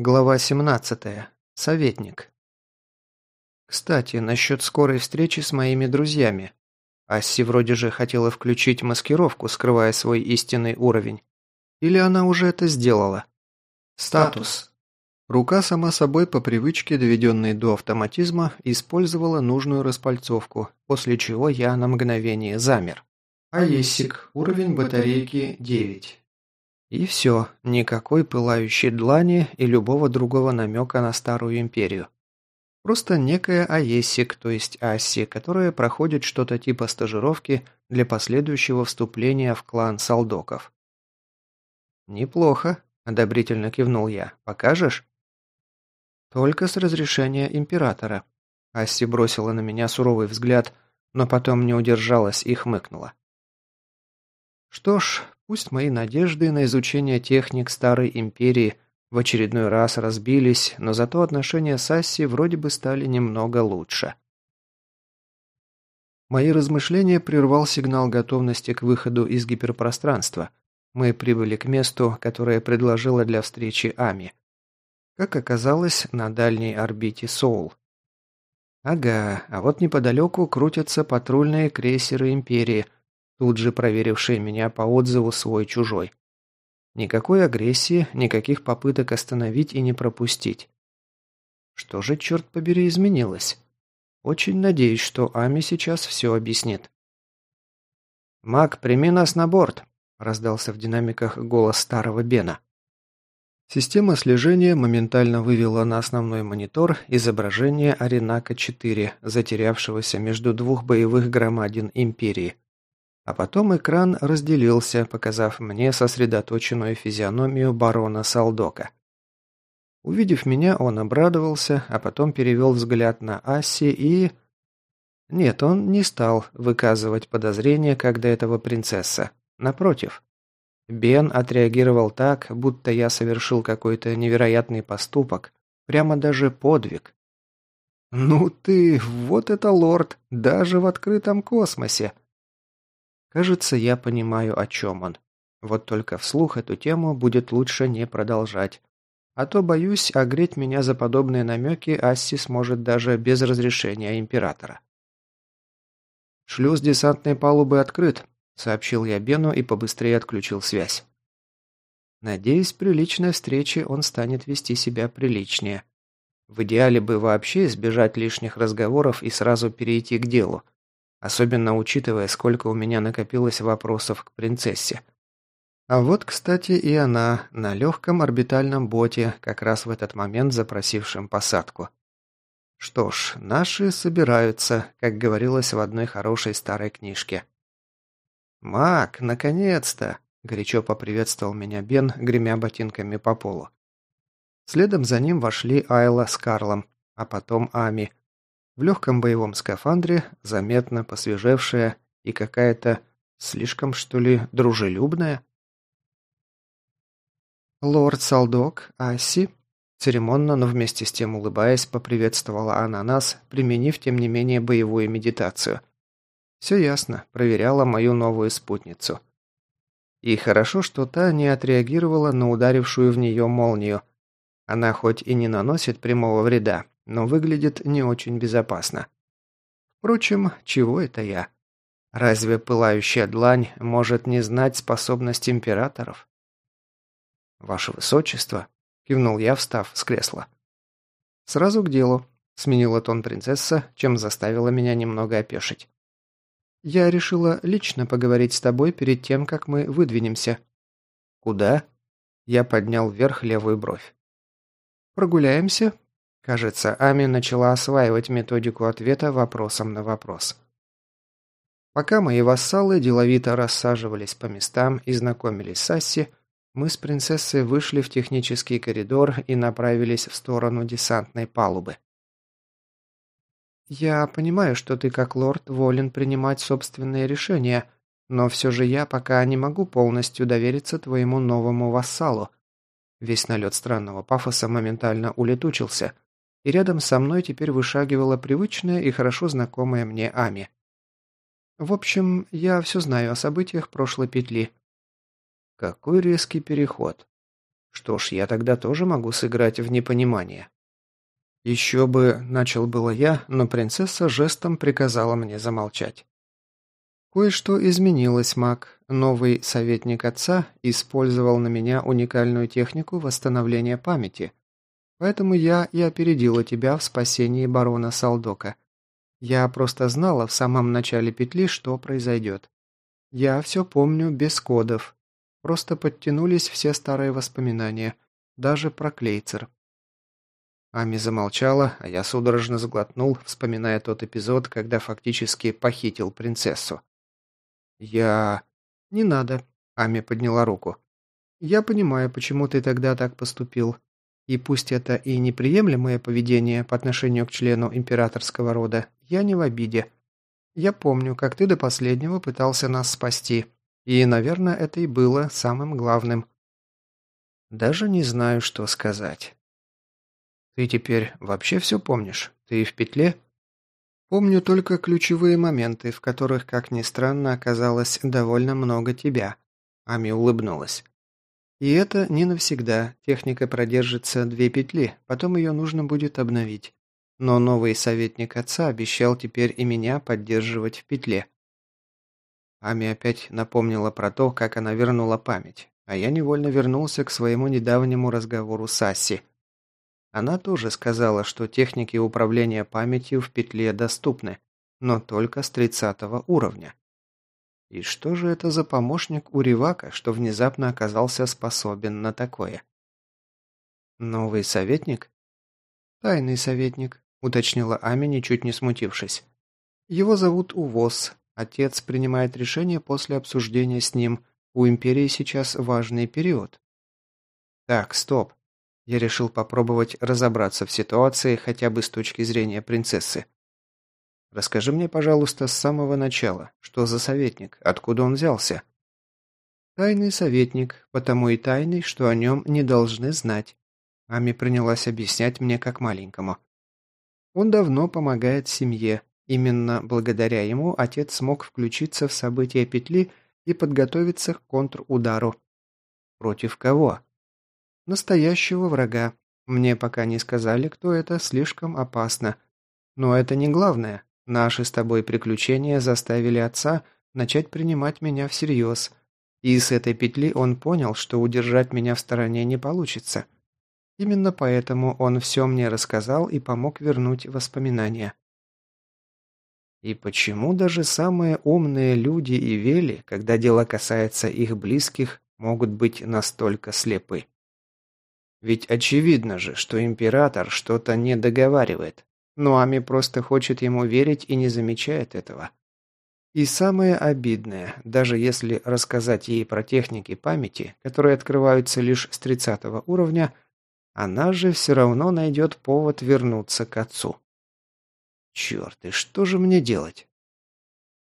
Глава 17. Советник. Кстати, насчет скорой встречи с моими друзьями. Асси вроде же хотела включить маскировку, скрывая свой истинный уровень. Или она уже это сделала? Статус. Рука сама собой по привычке, доведенной до автоматизма, использовала нужную распальцовку, после чего я на мгновение замер. Аесик. Уровень батарейки 9. И все, никакой пылающей длани и любого другого намека на Старую Империю. Просто некая Аесик, то есть Асси, которая проходит что-то типа стажировки для последующего вступления в клан Салдоков. «Неплохо», – одобрительно кивнул я. «Покажешь?» «Только с разрешения Императора». Асси бросила на меня суровый взгляд, но потом не удержалась и хмыкнула. Что ж, Пусть мои надежды на изучение техник Старой Империи в очередной раз разбились, но зато отношения с Асси вроде бы стали немного лучше. Мои размышления прервал сигнал готовности к выходу из гиперпространства. Мы прибыли к месту, которое предложила для встречи Ами. Как оказалось, на дальней орбите Соул. Ага, а вот неподалеку крутятся патрульные крейсеры Империи – тут же проверивший меня по отзыву свой-чужой. Никакой агрессии, никаких попыток остановить и не пропустить. Что же, черт побери, изменилось? Очень надеюсь, что Ами сейчас все объяснит. «Мак, прими нас на борт», – раздался в динамиках голос старого Бена. Система слежения моментально вывела на основной монитор изображение Аренака-4, затерявшегося между двух боевых громадин Империи – а потом экран разделился, показав мне сосредоточенную физиономию барона Салдока. Увидев меня, он обрадовался, а потом перевел взгляд на Асси и... Нет, он не стал выказывать подозрения, как до этого принцесса. Напротив. Бен отреагировал так, будто я совершил какой-то невероятный поступок, прямо даже подвиг. «Ну ты, вот это лорд, даже в открытом космосе!» Кажется, я понимаю, о чем он. Вот только вслух эту тему будет лучше не продолжать. А то, боюсь, огреть меня за подобные намеки Асси сможет даже без разрешения императора. «Шлюз десантной палубы открыт», — сообщил я Бену и побыстрее отключил связь. Надеюсь, при личной встрече он станет вести себя приличнее. В идеале бы вообще избежать лишних разговоров и сразу перейти к делу. Особенно учитывая, сколько у меня накопилось вопросов к принцессе. А вот, кстати, и она на легком орбитальном боте, как раз в этот момент запросившем посадку. Что ж, наши собираются, как говорилось в одной хорошей старой книжке. «Мак, наконец-то!» – горячо поприветствовал меня Бен, гремя ботинками по полу. Следом за ним вошли Айла с Карлом, а потом Ами, в легком боевом скафандре, заметно посвежевшая и какая-то слишком, что ли, дружелюбная. «Лорд Салдок, Асси», церемонно, но вместе с тем улыбаясь, поприветствовала она нас, применив, тем не менее, боевую медитацию. Все ясно, проверяла мою новую спутницу. И хорошо, что та не отреагировала на ударившую в нее молнию. Она хоть и не наносит прямого вреда, но выглядит не очень безопасно. Впрочем, чего это я? Разве пылающая длань может не знать способность императоров? «Ваше высочество», — кивнул я, встав с кресла. «Сразу к делу», — сменила тон принцесса, чем заставила меня немного опешить. «Я решила лично поговорить с тобой перед тем, как мы выдвинемся». «Куда?» Я поднял вверх левую бровь. «Прогуляемся, Кажется, Ами начала осваивать методику ответа вопросом на вопрос. Пока мои вассалы деловито рассаживались по местам и знакомились с Асси, мы с принцессой вышли в технический коридор и направились в сторону десантной палубы. «Я понимаю, что ты как лорд волен принимать собственные решения, но все же я пока не могу полностью довериться твоему новому вассалу». Весь налет странного пафоса моментально улетучился – и рядом со мной теперь вышагивала привычная и хорошо знакомая мне Ами. В общем, я все знаю о событиях прошлой петли. Какой резкий переход. Что ж, я тогда тоже могу сыграть в непонимание. Еще бы, начал было я, но принцесса жестом приказала мне замолчать. Кое-что изменилось, маг. Новый советник отца использовал на меня уникальную технику восстановления памяти. Поэтому я и опередила тебя в спасении барона Салдока. Я просто знала в самом начале петли, что произойдет. Я все помню без кодов. Просто подтянулись все старые воспоминания, даже про Клейцер. Ами замолчала, а я судорожно сглотнул, вспоминая тот эпизод, когда фактически похитил принцессу. «Я...» «Не надо», — Ами подняла руку. «Я понимаю, почему ты тогда так поступил. И пусть это и неприемлемое поведение по отношению к члену императорского рода, я не в обиде. Я помню, как ты до последнего пытался нас спасти. И, наверное, это и было самым главным. Даже не знаю, что сказать. Ты теперь вообще все помнишь? Ты в петле? Помню только ключевые моменты, в которых, как ни странно, оказалось довольно много тебя. Ами улыбнулась. И это не навсегда. Техника продержится две петли, потом ее нужно будет обновить. Но новый советник отца обещал теперь и меня поддерживать в петле. Ами опять напомнила про то, как она вернула память, а я невольно вернулся к своему недавнему разговору с Асси. Она тоже сказала, что техники управления памятью в петле доступны, но только с 30 уровня. И что же это за помощник у Ривака, что внезапно оказался способен на такое? Новый советник? Тайный советник, уточнила Ами, ничуть не смутившись. Его зовут Увоз. Отец принимает решение после обсуждения с ним. У Империи сейчас важный период. Так, стоп. Я решил попробовать разобраться в ситуации хотя бы с точки зрения принцессы. Расскажи мне, пожалуйста, с самого начала, что за советник, откуда он взялся? Тайный советник, потому и тайный, что о нем не должны знать. Ами принялась объяснять мне как маленькому. Он давно помогает семье. Именно благодаря ему отец смог включиться в события петли и подготовиться к контрудару. Против кого? Настоящего врага. Мне пока не сказали, кто это, слишком опасно. Но это не главное. Наши с тобой приключения заставили отца начать принимать меня всерьез. И с этой петли он понял, что удержать меня в стороне не получится. Именно поэтому он все мне рассказал и помог вернуть воспоминания. И почему даже самые умные люди и вели, когда дело касается их близких, могут быть настолько слепы? Ведь очевидно же, что император что-то не договаривает. Но Ами просто хочет ему верить и не замечает этого. И самое обидное, даже если рассказать ей про техники памяти, которые открываются лишь с 30 уровня, она же все равно найдет повод вернуться к отцу. Черт, и что же мне делать?